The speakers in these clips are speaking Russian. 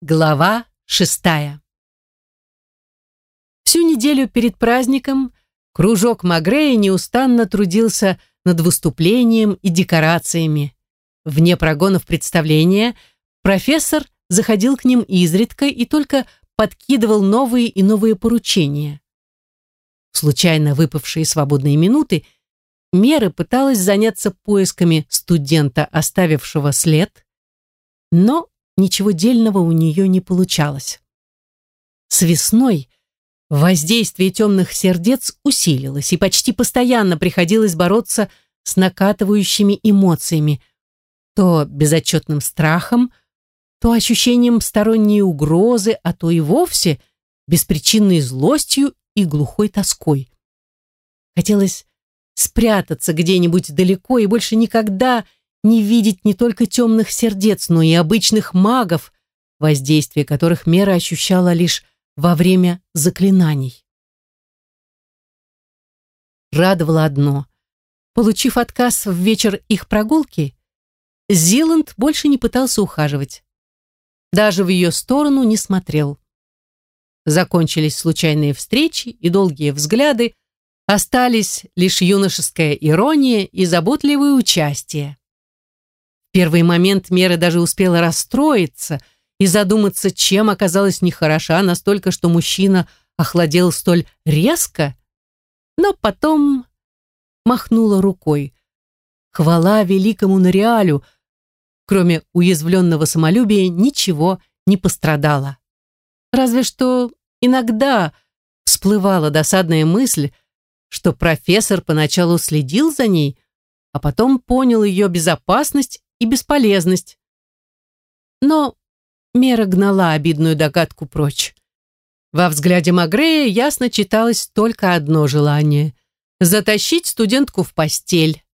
Глава шестая. Всю неделю перед праздником кружок Магрея неустанно трудился над выступлением и декорациями. Вне прогонов представления профессор заходил к ним изредка и только подкидывал новые и новые поручения. В случайно выпавшие свободные минуты Мера пыталась заняться поисками студента, оставившего след, но ничего дельного у нее не получалось. С весной воздействие темных сердец усилилось, и почти постоянно приходилось бороться с накатывающими эмоциями, то безотчетным страхом, то ощущением сторонней угрозы, а то и вовсе беспричинной злостью и глухой тоской. Хотелось спрятаться где-нибудь далеко и больше никогда не видеть не только темных сердец, но и обычных магов, воздействие которых Мера ощущала лишь во время заклинаний. Радовало одно. Получив отказ в вечер их прогулки, Зиланд больше не пытался ухаживать. Даже в ее сторону не смотрел. Закончились случайные встречи и долгие взгляды, остались лишь юношеская ирония и заботливое участие первый момент Мера даже успела расстроиться и задуматься, чем оказалась нехороша настолько, что мужчина охладел столь резко, но потом махнула рукой. Хвала великому Нориалю, кроме уязвленного самолюбия, ничего не пострадало. Разве что иногда всплывала досадная мысль, что профессор поначалу следил за ней, а потом понял ее безопасность и бесполезность. Но Мера гнала обидную догадку прочь. Во взгляде Магрея ясно читалось только одно желание – затащить студентку в постель.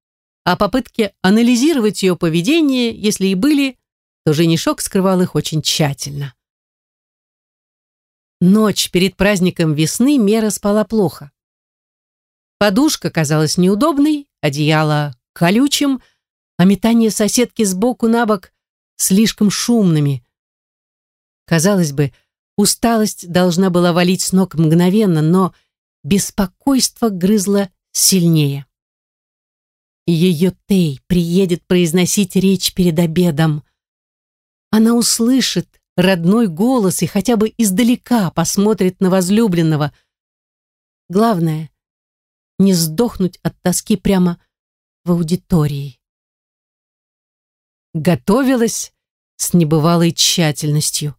А попытки анализировать ее поведение, если и были, то женишок скрывал их очень тщательно. Ночь перед праздником весны Мера спала плохо. Подушка казалась неудобной, одеяло колючим – а метание соседки сбоку на бок слишком шумными. Казалось бы, усталость должна была валить с ног мгновенно, но беспокойство грызло сильнее. Ее Тей приедет произносить речь перед обедом. Она услышит родной голос и хотя бы издалека посмотрит на возлюбленного. Главное — не сдохнуть от тоски прямо в аудитории готовилась с небывалой тщательностью.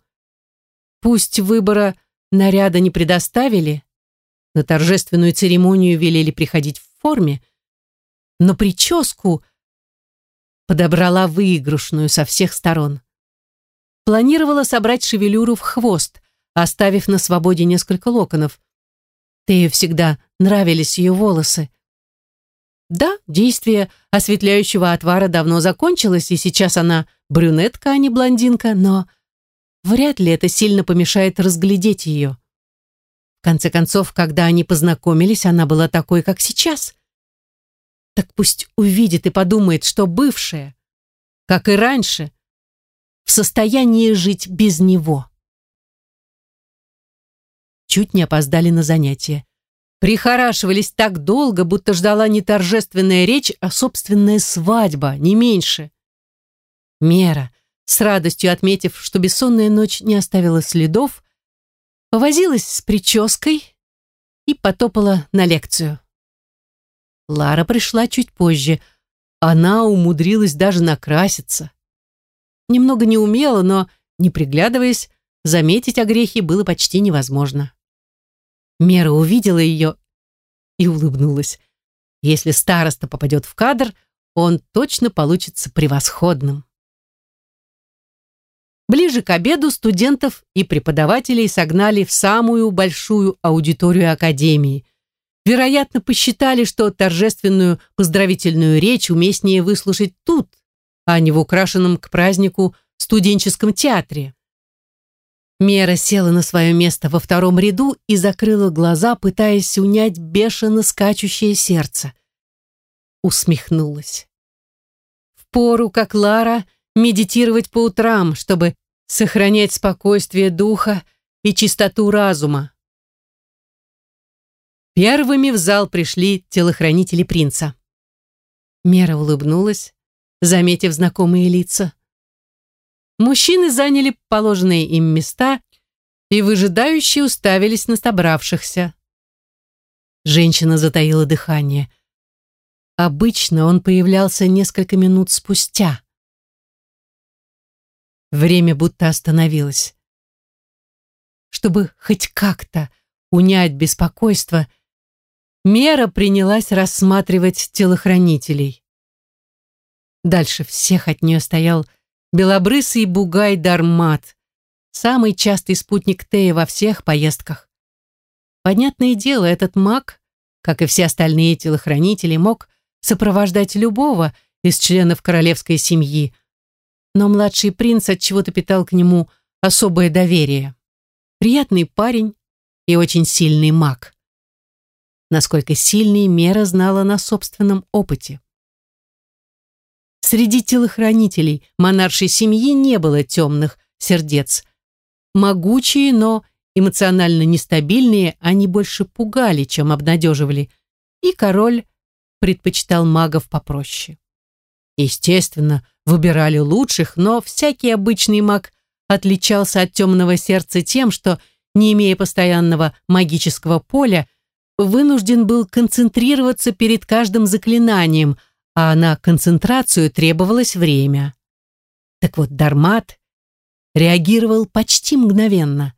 Пусть выбора наряда не предоставили, на торжественную церемонию велели приходить в форме, но прическу подобрала выигрышную со всех сторон. Планировала собрать шевелюру в хвост, оставив на свободе несколько локонов. Тею всегда нравились ее волосы, да, действие осветляющего отвара давно закончилось, и сейчас она брюнетка, а не блондинка, но вряд ли это сильно помешает разглядеть ее. В конце концов, когда они познакомились, она была такой, как сейчас. Так пусть увидит и подумает, что бывшая, как и раньше, в состоянии жить без него. Чуть не опоздали на занятия. Прихорашивались так долго, будто ждала не торжественная речь, а собственная свадьба, не меньше. Мера, с радостью отметив, что бессонная ночь не оставила следов, повозилась с прической и потопала на лекцию. Лара пришла чуть позже. Она умудрилась даже накраситься. Немного неумело, но, не приглядываясь, заметить огрехи было почти невозможно. Мера увидела ее и улыбнулась. Если староста попадет в кадр, он точно получится превосходным. Ближе к обеду студентов и преподавателей согнали в самую большую аудиторию академии. Вероятно, посчитали, что торжественную поздравительную речь уместнее выслушать тут, а не в украшенном к празднику студенческом театре. Мера села на свое место во втором ряду и закрыла глаза, пытаясь унять бешено скачущее сердце. Усмехнулась. Впору, как Лара, медитировать по утрам, чтобы сохранять спокойствие духа и чистоту разума. Первыми в зал пришли телохранители принца. Мера улыбнулась, заметив знакомые лица. Мужчины заняли положенные им места и выжидающие уставились на собравшихся. Женщина затаила дыхание. Обычно он появлялся несколько минут спустя. Время будто остановилось. Чтобы хоть как-то унять беспокойство, Мера принялась рассматривать телохранителей. Дальше всех от нее стоял белобрысый бугай Дармат, самый частый спутник Тея во всех поездках. Понятное дело, этот маг, как и все остальные телохранители, мог сопровождать любого из членов королевской семьи, но младший принц от чего-то питал к нему особое доверие. Приятный парень и очень сильный маг. Насколько сильный Мера знала на собственном опыте. Среди телохранителей монаршей семьи не было темных сердец. Могучие, но эмоционально нестабильные, они больше пугали, чем обнадеживали. И король предпочитал магов попроще. Естественно, выбирали лучших, но всякий обычный маг отличался от темного сердца тем, что, не имея постоянного магического поля, вынужден был концентрироваться перед каждым заклинанием – а на концентрацию требовалось время. Так вот, Дармат реагировал почти мгновенно.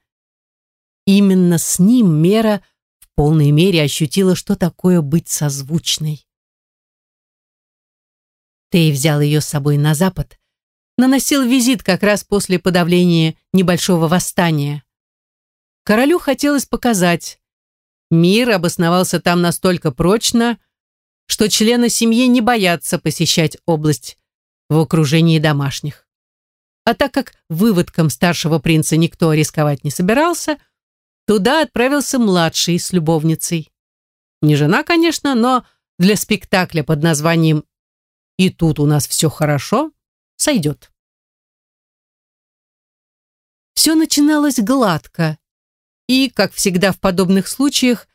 Именно с ним Мера в полной мере ощутила, что такое быть созвучной. Тей взял ее с собой на запад, наносил визит как раз после подавления небольшого восстания. Королю хотелось показать, мир обосновался там настолько прочно, что члены семьи не боятся посещать область в окружении домашних. А так как выводком старшего принца никто рисковать не собирался, туда отправился младший с любовницей. Не жена, конечно, но для спектакля под названием «И тут у нас все хорошо» сойдет. Все начиналось гладко, и, как всегда в подобных случаях,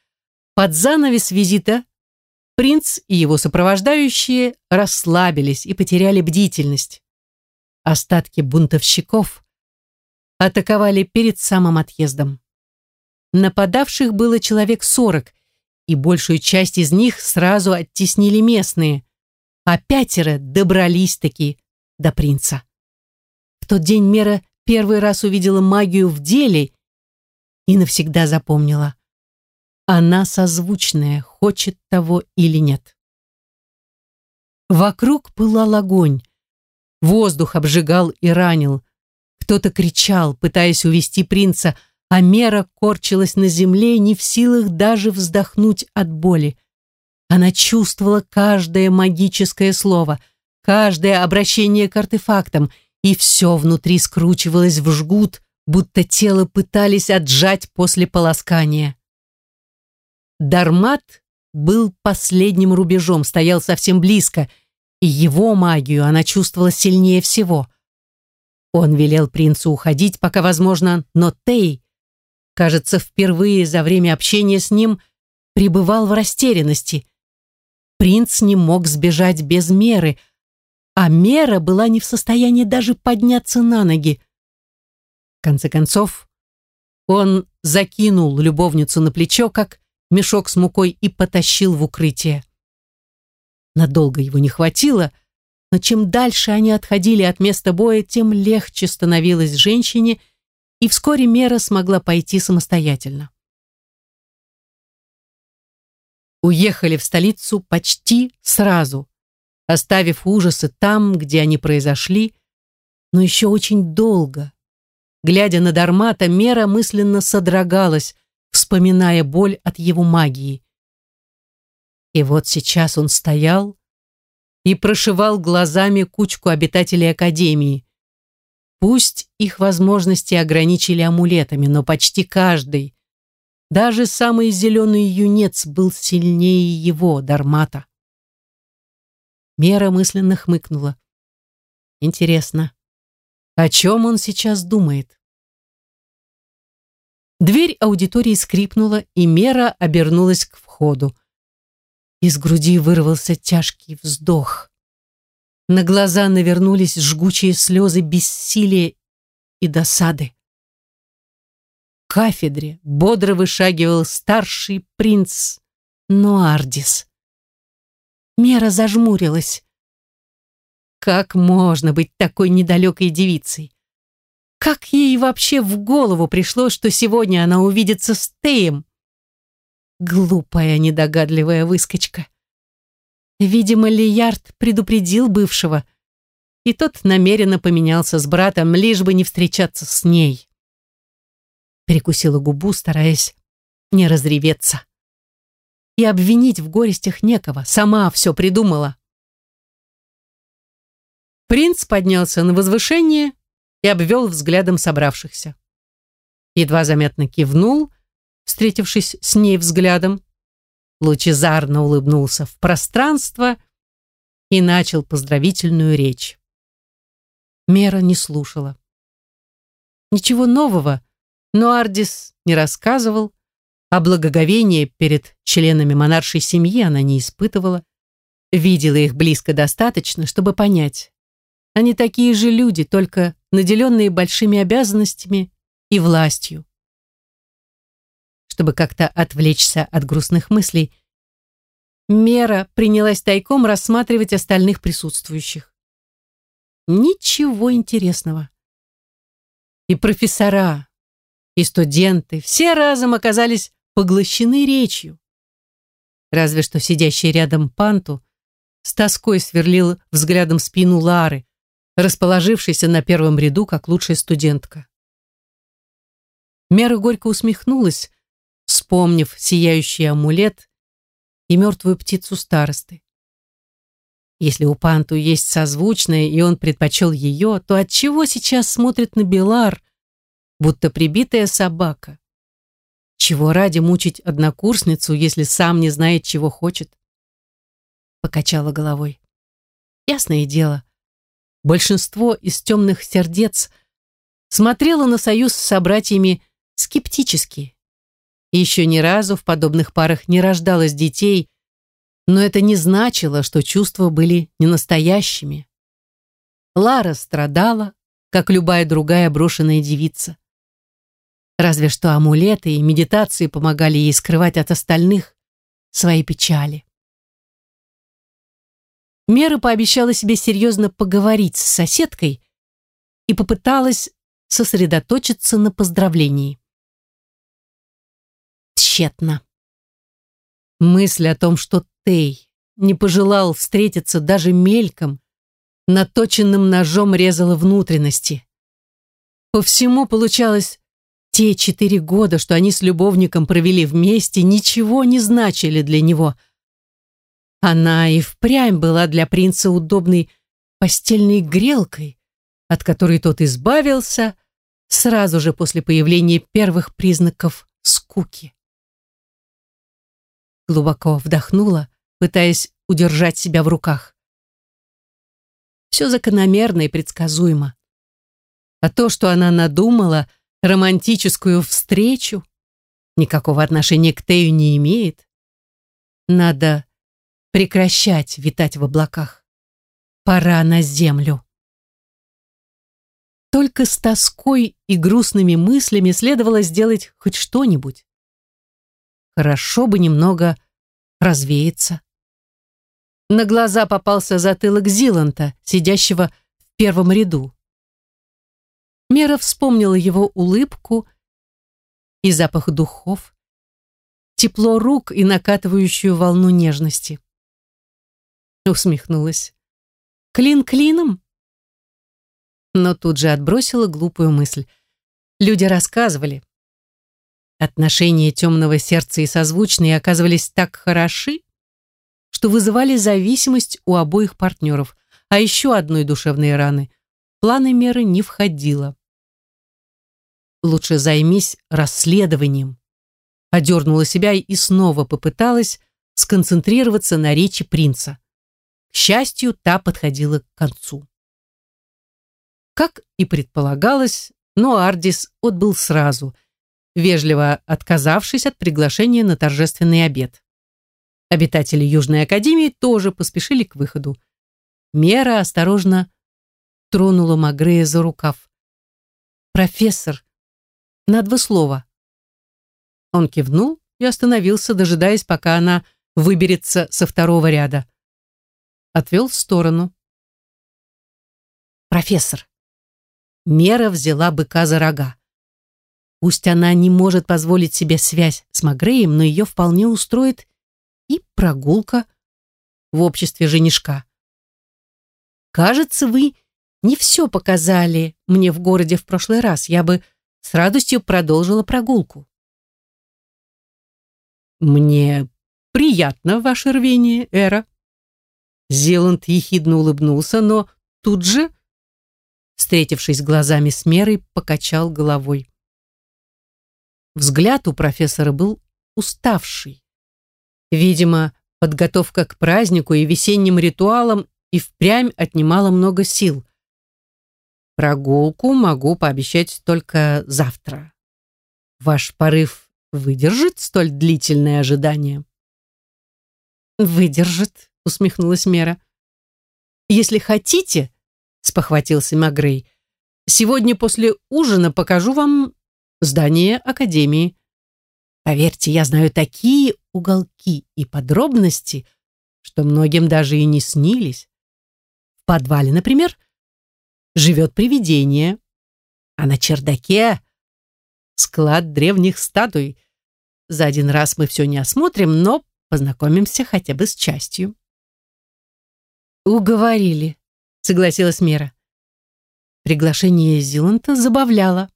под занавес визита Принц и его сопровождающие расслабились и потеряли бдительность. Остатки бунтовщиков атаковали перед самым отъездом. Нападавших было человек сорок, и большую часть из них сразу оттеснили местные, а пятеро добрались-таки до принца. В тот день Мера первый раз увидела магию в деле и навсегда запомнила. Она созвучная, хочет того или нет. Вокруг пылал огонь. Воздух обжигал и ранил. Кто-то кричал, пытаясь увести принца, а Мера корчилась на земле, не в силах даже вздохнуть от боли. Она чувствовала каждое магическое слово, каждое обращение к артефактам, и все внутри скручивалось в жгут, будто тело пытались отжать после полоскания. Дармат был последним рубежом, стоял совсем близко, и его магию она чувствовала сильнее всего. Он велел принцу уходить, пока возможно, но Тей, кажется, впервые за время общения с ним пребывал в растерянности. Принц не мог сбежать без меры, а мера была не в состоянии даже подняться на ноги. В конце концов, он закинул любовницу на плечо, как мешок с мукой и потащил в укрытие. Надолго его не хватило, но чем дальше они отходили от места боя, тем легче становилось женщине, и вскоре Мера смогла пойти самостоятельно. Уехали в столицу почти сразу, оставив ужасы там, где они произошли, но еще очень долго. Глядя на Дармата, Мера мысленно содрогалась, вспоминая боль от его магии. И вот сейчас он стоял и прошивал глазами кучку обитателей Академии. Пусть их возможности ограничили амулетами, но почти каждый, даже самый зеленый юнец был сильнее его, Дармата. Мера мысленно хмыкнула. Интересно, О чем он сейчас думает? Дверь аудитории скрипнула, и Мера обернулась к входу. Из груди вырвался тяжкий вздох. На глаза навернулись жгучие слезы бессилия и досады. К кафедре бодро вышагивал старший принц Нуардис. Мера зажмурилась. Как можно быть такой недалекой девицей? Как ей вообще в голову пришло, что сегодня она увидится с Теем? Глупая, недогадливая выскочка. Видимо, Лиярд предупредил бывшего, и тот намеренно поменялся с братом, лишь бы не встречаться с ней. Перекусила губу, стараясь не разреветься. И обвинить в горестях некого, сама все придумала. Принц поднялся на возвышение и обвел взглядом собравшихся. Едва заметно кивнул, встретившись с ней взглядом, лучезарно улыбнулся в пространство и начал поздравительную речь. Мера не слушала. Ничего нового, но Ардис не рассказывал, а благоговение перед членами монаршей семьи она не испытывала, видела их близко достаточно, чтобы понять. Они такие же люди, только наделенные большими обязанностями и властью. Чтобы как-то отвлечься от грустных мыслей, Мера принялась тайком рассматривать остальных присутствующих. Ничего интересного. И профессора, и студенты все разом оказались поглощены речью. Разве что сидящий рядом Панту с тоской сверлил взглядом спину Лары, расположившейся на первом ряду как лучшая студентка. Мера горько усмехнулась, вспомнив сияющий амулет и мертвую птицу старосты. Если у Панту есть созвучная, и он предпочел ее, то отчего сейчас смотрит на Белар, будто прибитая собака? Чего ради мучить однокурсницу, если сам не знает, чего хочет? Покачала головой. Ясное дело, большинство из темных сердец смотрело на союз с собратьями скептически. Еще ни разу в подобных парах не рождалось детей, но это не значило, что чувства были ненастоящими. Лара страдала, как любая другая брошенная девица. Разве что амулеты и медитации помогали ей скрывать от остальных свои печали. Мера пообещала себе серьезно поговорить с соседкой и попыталась сосредоточиться на поздравлении. Тщетно. Мысль о том, что Тей не пожелал встретиться даже мельком, наточенным ножом резала внутренности. По всему получалось, те четыре года, что они с любовником провели вместе, ничего не значили для него – она и впрямь была для принца удобной постельной грелкой, от которой тот избавился сразу же после появления первых признаков скуки. Глубоко вдохнула, пытаясь удержать себя в руках. Все закономерно и предсказуемо. А то, что она надумала, романтическую встречу, никакого отношения к Тею не имеет. Надо прекращать витать в облаках. Пора на землю. Только с тоской и грустными мыслями следовало сделать хоть что-нибудь. Хорошо бы немного развеяться. На глаза попался затылок Зиланта, сидящего в первом ряду. Мера вспомнила его улыбку и запах духов, тепло рук и накатывающую волну нежности усмехнулась. Клин клином? Но тут же отбросила глупую мысль. Люди рассказывали. Отношения темного сердца и созвучные оказывались так хороши, что вызывали зависимость у обоих партнеров, а еще одной душевной раны планы меры не входило. Лучше займись расследованием. Одернула себя и снова попыталась сконцентрироваться на речи принца. К счастью, та подходила к концу. Как и предполагалось, но Ардис отбыл сразу, вежливо отказавшись от приглашения на торжественный обед. Обитатели Южной Академии тоже поспешили к выходу. Мера осторожно тронула Магрея за рукав. «Профессор, на два слова». Он кивнул и остановился, дожидаясь, пока она выберется со второго ряда. Отвел в сторону. «Профессор». Мера взяла быка за рога. Пусть она не может позволить себе связь с Магреем, но ее вполне устроит и прогулка в обществе женишка. Кажется, вы не все показали мне в городе в прошлый раз. Я бы с радостью продолжила прогулку. Мне приятно ваше рвение, Эра. Зеланд ехидно улыбнулся, но тут же, встретившись глазами с Мерой, покачал головой. Взгляд у профессора был уставший. Видимо, подготовка к празднику и весенним ритуалам и впрямь отнимала много сил. Прогулку могу пообещать только завтра. Ваш порыв выдержит столь длительное ожидание? Выдержит, усмехнулась Мера. Если хотите, спохватился Магрей, сегодня после ужина покажу вам здание Академии. Поверьте, я знаю такие уголки и подробности, что многим даже и не снились. В подвале, например, живет привидение, а на чердаке склад древних статуй. За один раз мы все не осмотрим, но познакомимся хотя бы с частью. «Уговорили», — согласилась Мера. Приглашение Зиланта забавляло.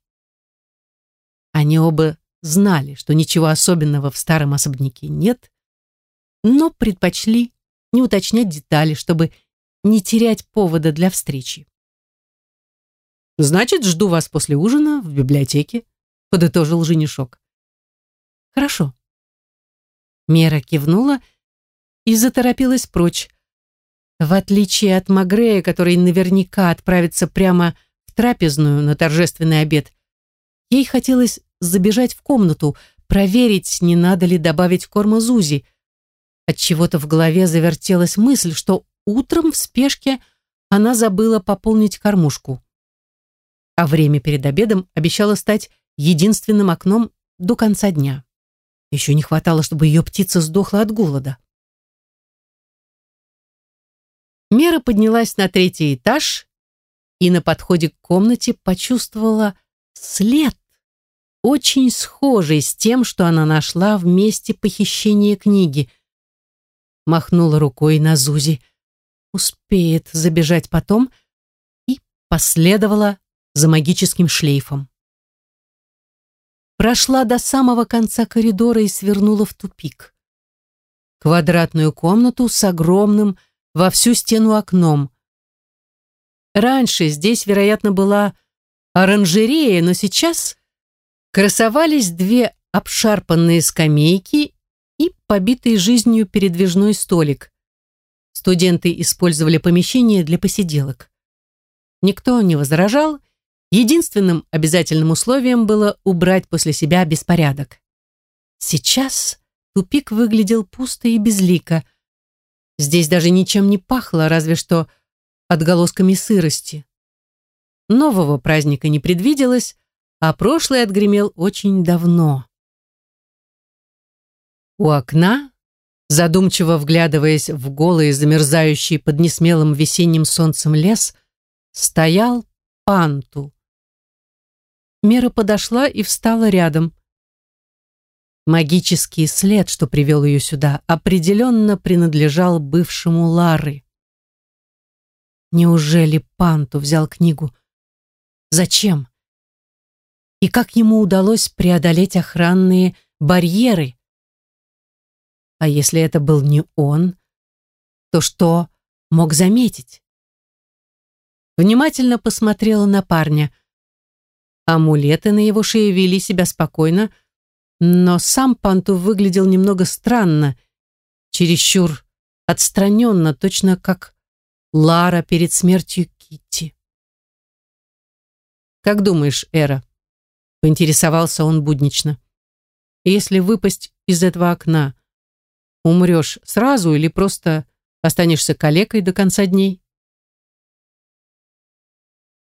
Они оба знали, что ничего особенного в старом особняке нет, но предпочли не уточнять детали, чтобы не терять повода для встречи. «Значит, жду вас после ужина в библиотеке», — подытожил женишок. «Хорошо». Мера кивнула и заторопилась прочь. В отличие от Магрея, который наверняка отправится прямо в трапезную на торжественный обед, ей хотелось забежать в комнату, проверить, не надо ли добавить корма Зузи. От чего-то в голове завертелась мысль, что утром в спешке она забыла пополнить кормушку. А время перед обедом обещало стать единственным окном до конца дня. Еще не хватало, чтобы ее птица сдохла от голода. Мера поднялась на третий этаж и на подходе к комнате почувствовала след очень схожий с тем, что она нашла в месте похищения книги. Махнула рукой на Зузи. Успеет забежать потом и последовала за магическим шлейфом. Прошла до самого конца коридора и свернула в тупик. Квадратную комнату с огромным во всю стену окном. Раньше здесь, вероятно, была оранжерея, но сейчас красовались две обшарпанные скамейки и побитый жизнью передвижной столик. Студенты использовали помещение для посиделок. Никто не возражал, единственным обязательным условием было убрать после себя беспорядок. Сейчас тупик выглядел пусто и безлико. Здесь даже ничем не пахло, разве что отголосками сырости. Нового праздника не предвиделось, а прошлый отгремел очень давно. У окна, задумчиво вглядываясь в голый, замерзающий под несмелым весенним солнцем лес, стоял Панту. Мера подошла и встала рядом. Магический след, что привел ее сюда, определенно принадлежал бывшему Лары. Неужели Панту взял книгу? Зачем? и как ему удалось преодолеть охранные барьеры. А если это был не он, то что мог заметить? Внимательно посмотрела на парня. Амулеты на его шее вели себя спокойно, но сам Панту выглядел немного странно, чересчур отстраненно, точно как Лара перед смертью Китти. «Как думаешь, Эра?» — поинтересовался он буднично. «Если выпасть из этого окна, умрешь сразу или просто останешься калекой до конца дней?»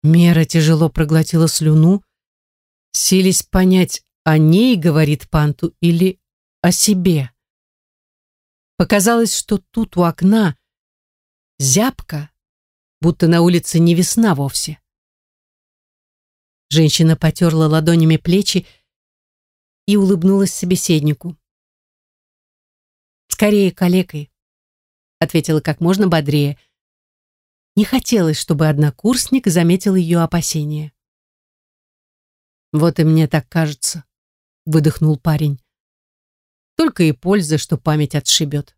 Мера тяжело проглотила слюну, сились понять, о ней говорит Панту или о себе. Показалось, что тут у окна зябко, будто на улице не весна вовсе. Женщина потерла ладонями плечи и улыбнулась собеседнику. «Скорее калекой», — ответила как можно бодрее, — не хотелось, чтобы однокурсник заметил ее опасения. «Вот и мне так кажется», — выдохнул парень. «Только и польза, что память отшибет».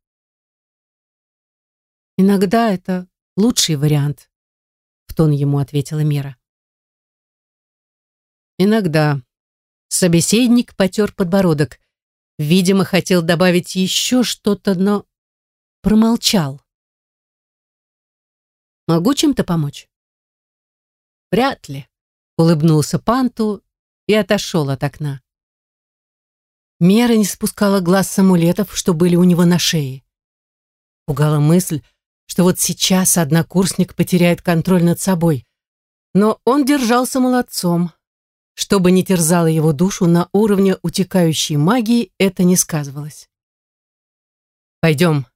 «Иногда это лучший вариант», — в тон ему ответила Мира. «Иногда». Собеседник потер подбородок. Видимо, хотел добавить еще что-то, но промолчал. Могу чем-то помочь?» «Вряд ли», — улыбнулся Панту и отошел от окна. Мера не спускала глаз с амулетов, что были у него на шее. Пугала мысль, что вот сейчас однокурсник потеряет контроль над собой. Но он держался молодцом. Что бы ни терзало его душу, на уровне утекающей магии это не сказывалось. «Пойдем».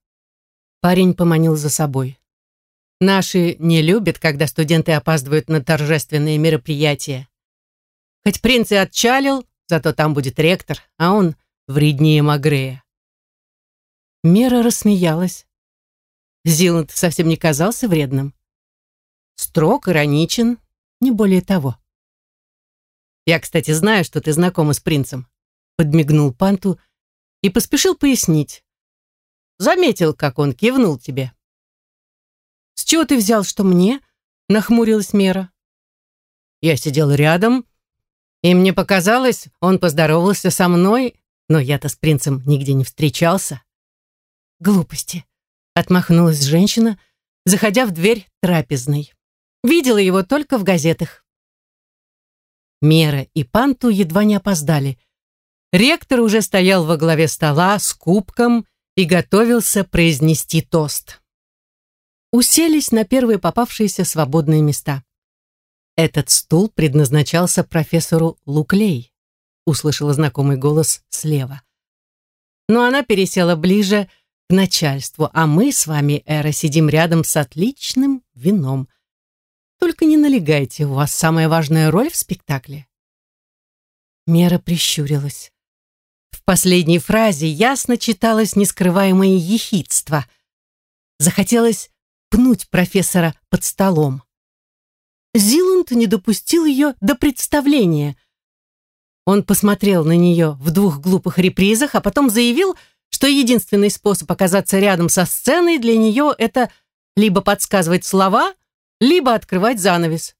Парень поманил за собой. Наши не любят, когда студенты опаздывают на торжественные мероприятия. Хоть принц и отчалил, зато там будет ректор, а он вреднее Магрея. Мера рассмеялась. Зиланд совсем не казался вредным. Строг, ироничен, не более того. «Я, кстати, знаю, что ты знакома с принцем», подмигнул Панту и поспешил пояснить. «Заметил, как он кивнул тебе». «С чего ты взял, что мне?» — нахмурилась Мера. Я сидел рядом, и мне показалось, он поздоровался со мной, но я-то с принцем нигде не встречался. «Глупости», — отмахнулась женщина, заходя в дверь трапезной. Видела его только в газетах. Мера и Панту едва не опоздали. Ректор уже стоял во главе стола с кубком и готовился произнести тост уселись на первые попавшиеся свободные места. Этот стул предназначался профессору Луклей, услышала знакомый голос слева. Но она пересела ближе к начальству, а мы с вами, Эра, сидим рядом с отличным вином. Только не налегайте, у вас самая важная роль в спектакле. Мера прищурилась. В последней фразе ясно читалось нескрываемое ехидство. Захотелось пнуть профессора под столом. Зиланд не допустил ее до представления. Он посмотрел на нее в двух глупых репризах, а потом заявил, что единственный способ оказаться рядом со сценой для нее это либо подсказывать слова, либо открывать занавес.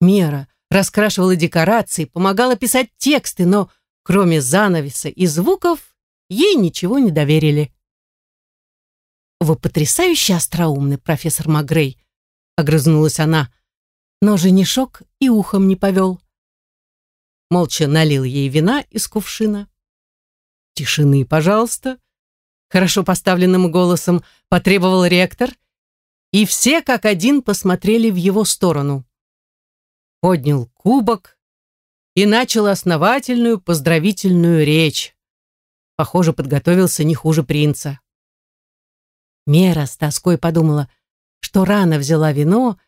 Мера раскрашивала декорации, помогала писать тексты, но кроме занавеса и звуков ей ничего не доверили. «Вы потрясающе остроумны, профессор Магрей», — огрызнулась она, но женишок и ухом не повел. Молча налил ей вина из кувшина. «Тишины, пожалуйста», — хорошо поставленным голосом потребовал ректор, и все как один посмотрели в его сторону. Поднял кубок и начал основательную поздравительную речь. Похоже, подготовился не хуже принца. Мера с тоской подумала, что рано взяла вино,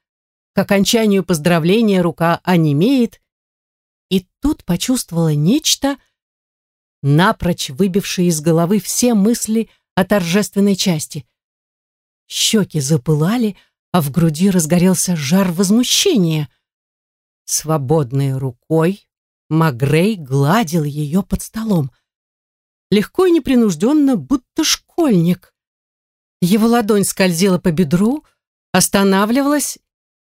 к окончанию поздравления рука онемеет, и тут почувствовала нечто, напрочь выбившее из головы все мысли о торжественной части. Щеки запылали, а в груди разгорелся жар возмущения. Свободной рукой Магрей гладил ее под столом. Легко и непринужденно, будто школьник. Его ладонь скользила по бедру, останавливалась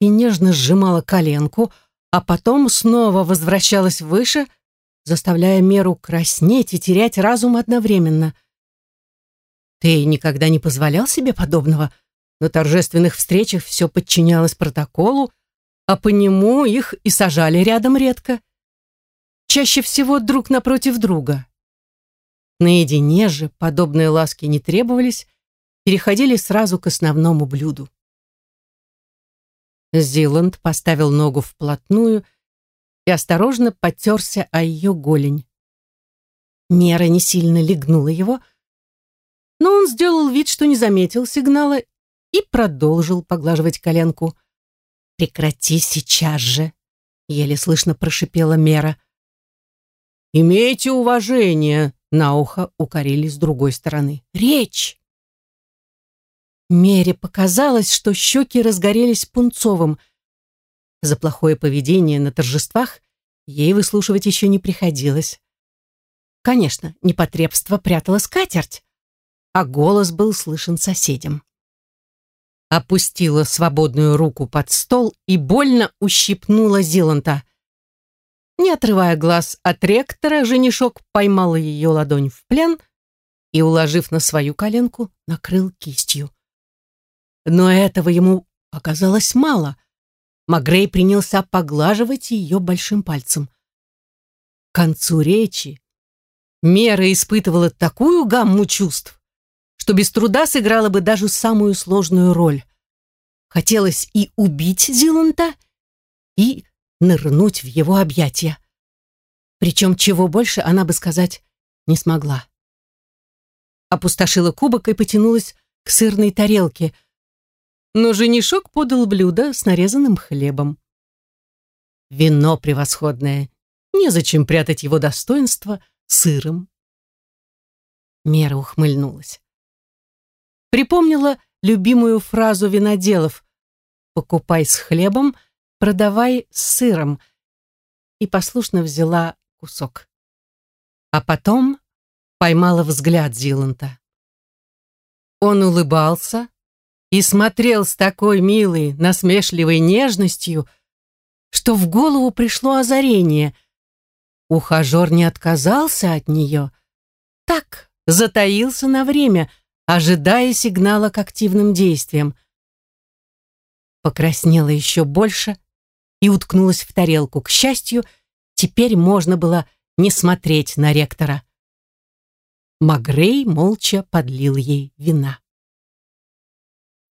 и нежно сжимала коленку, а потом снова возвращалась выше, заставляя меру краснеть и терять разум одновременно. Ты никогда не позволял себе подобного? На торжественных встречах все подчинялось протоколу, а по нему их и сажали рядом редко. Чаще всего друг напротив друга. Наедине же подобные ласки не требовались, переходили сразу к основному блюду. Зиланд поставил ногу вплотную и осторожно потерся о ее голень. Мера не сильно легнула его, но он сделал вид, что не заметил сигнала и продолжил поглаживать коленку. «Прекрати сейчас же!» — еле слышно прошипела Мера. «Имейте уважение!» На ухо укорили с другой стороны. «Речь!» Мере показалось, что щеки разгорелись пунцовым. За плохое поведение на торжествах ей выслушивать еще не приходилось. Конечно, непотребство прятала скатерть, а голос был слышен соседям. Опустила свободную руку под стол и больно ущипнула Зиланта. Не отрывая глаз от ректора, женишок поймал ее ладонь в плен и, уложив на свою коленку, накрыл кистью. Но этого ему оказалось мало. Магрей принялся поглаживать ее большим пальцем. К концу речи Мера испытывала такую гамму чувств, что без труда сыграла бы даже самую сложную роль. Хотелось и убить Зиланта, и нырнуть в его объятия. Причем чего больше она бы сказать не смогла. Опустошила кубок и потянулась к сырной тарелке, но женишок подал блюдо с нарезанным хлебом. Вино превосходное, незачем прятать его достоинство сыром. Мера ухмыльнулась. Припомнила любимую фразу виноделов «Покупай с хлебом, продавай с сыром» и послушно взяла кусок. А потом поймала взгляд Зиланта. Он улыбался и смотрел с такой милой, насмешливой нежностью, что в голову пришло озарение. Ухажер не отказался от нее. Так, затаился на время, ожидая сигнала к активным действиям. Покраснела еще больше и уткнулась в тарелку. К счастью, теперь можно было не смотреть на ректора. Магрей молча подлил ей вина.